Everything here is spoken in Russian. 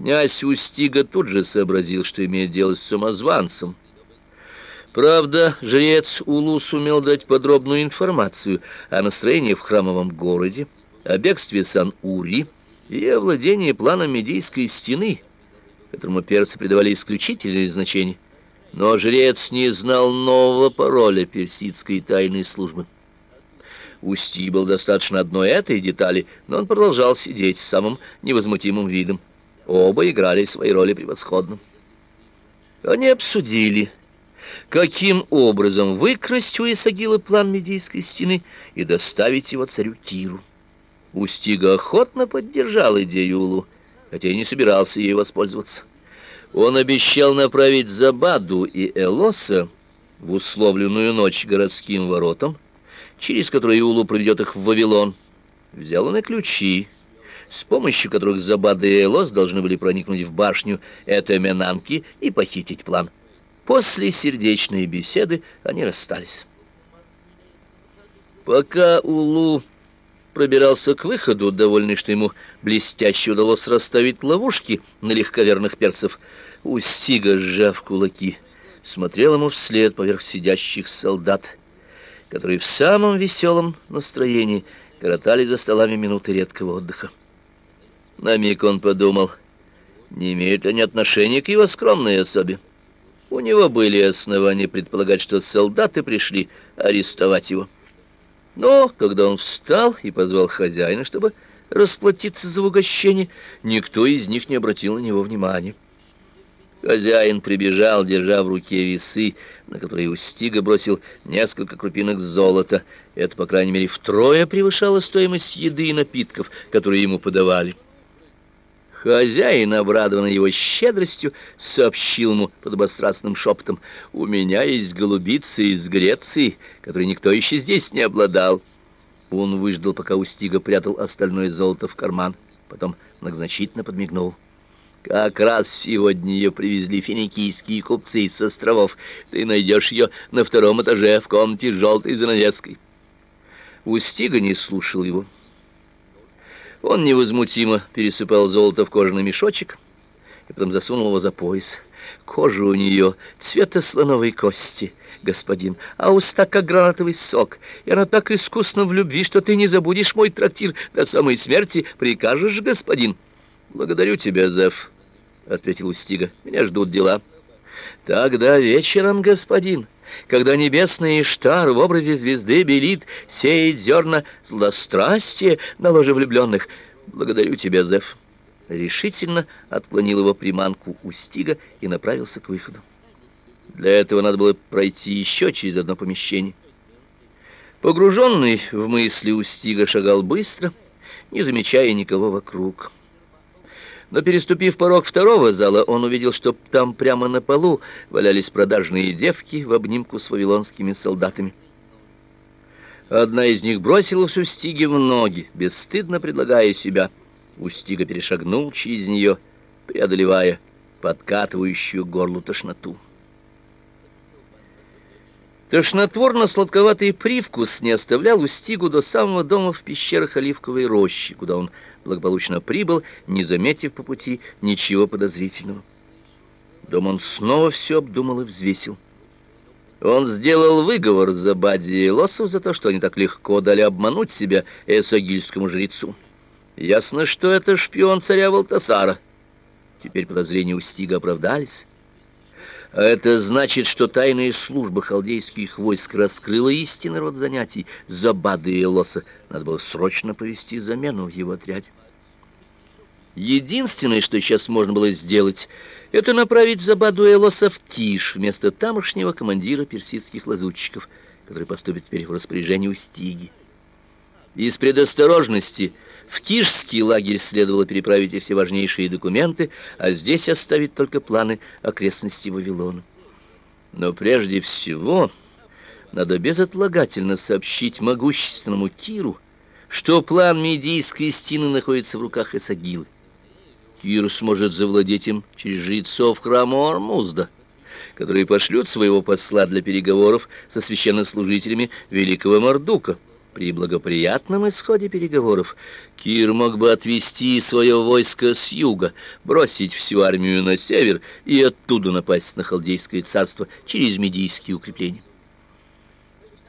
Князь Устига тут же сообразил, что имеет дело с самозванцем. Правда, жрец Улу сумел дать подробную информацию о настроении в храмовом городе, о бегстве Сан-Ури и о владении планом Медийской стены, которому персы придавали исключительное значение. Но жрец не знал нового пароля персидской тайной службы. Усти был достаточно одной этой детали, но он продолжал сидеть с самым невозмутимым видом. Оба играли свои роли превосходно. Они обсудили, каким образом выкрасть у Исагила план Медийской стены и доставить его царю Киру. Устига охотно поддержал идею Улу, хотя и не собирался ей воспользоваться. Он обещал направить Забаду и Элоса в условленную ночь городским воротам, через которые Улу приведет их в Вавилон. Взял он и ключи, с помощью которых Забада и Элос должны были проникнуть в башню Этеменанки и похитить план. После сердечной беседы они расстались. Пока Улу пробирался к выходу, довольный, что ему блестяще удалось расставить ловушки на легковерных перцев, Устига, сжав кулаки, смотрел ему вслед поверх сидящих солдат, которые в самом веселом настроении коротали за столами минуты редкого отдыха. На миг он подумал, не имеют они отношения к его скромной особе. У него были основания предполагать, что солдаты пришли арестовать его. Но когда он встал и позвал хозяина, чтобы расплатиться за угощение, никто из них не обратил на него внимания. Хозяин прибежал, держа в руке весы, на которые Устига бросил несколько крупинок золота. Это, по крайней мере, втрое превышало стоимость еды и напитков, которые ему подавали. Хозяин, обрадованный его щедростью, сообщил ему подобострастным шепотом, «У меня есть голубицы из Греции, которые никто еще здесь не обладал». Он выждал, пока Устига прятал остальное золото в карман, потом многозначительно подмигнул. «Как раз сегодня ее привезли финикийские купцы с островов. Ты найдешь ее на втором этаже в комнате с желтой занавеской». Устига не слушал его. Он невозмутимо пересыпал золото в кожаный мешочек и потом засунул его за пояс. Кожа у нее цвета слоновой кости, господин, а уста как гранатовый сок, и она так искусна в любви, что ты не забудешь мой трактир до самой смерти, прикажешь, господин. Благодарю тебя, Зев, ответил Устига. Меня ждут дела. Тогда вечером, господин, когда небесный Иштар в образе звезды белит, сеет зерна злострастия на ложе влюбленных. Благодарю тебя, Зев. Решительно отклонил его приманку Устига и направился к выходу. Для этого надо было пройти еще через одно помещение. Погруженный в мысли Устига шагал быстро, не замечая никого вокруг. Но переступив порог второго зала, он увидел, что там прямо на полу валялись продажные девки в обнимку с вавилонскими солдатами. Одна из них бросилась Устиге в ноги, бесстыдно предлагая себя. Устига перешагнул через нее, преодолевая подкатывающую горлу тошноту. Тошнотворно-сладковатый привкус не оставлял Устигу до самого дома в пещерах Оливковой рощи, куда он благополучно прибыл, не заметив по пути ничего подозрительного. Дом он снова все обдумал и взвесил. Он сделал выговор за Бадди и Лосов за то, что они так легко дали обмануть себя эсогильскому жрецу. Ясно, что это шпион царя Валтасара. Теперь подозрения Устига оправдались. Это значит, что тайная служба халдейских войск раскрыла истинный род занятий Забады и Лоса. Надо было срочно провести замену в его отряде. Единственное, что сейчас можно было сделать, это направить Забаду и Лоса в Тиш вместо тамошнего командира персидских лазутчиков, который поступит теперь в распоряжение Устиги. Из предосторожности в Тишский лагерь следовало переправить и все важнейшие документы, а здесь оставить только планы окрестностей Вавилона. Но прежде всего надо безотлагательно сообщить могущественному Киру, что план Медийской стены находится в руках Исагилы. Кир сможет завладеть им через жрецов храма Ормузда, которые пошлют своего посла для переговоров со священнослужителями великого Мардука. При благоприятном исходе переговоров Кир мог бы отвести свое войско с юга, бросить всю армию на север и оттуда напасть на Халдейское царство через Медийские укрепления.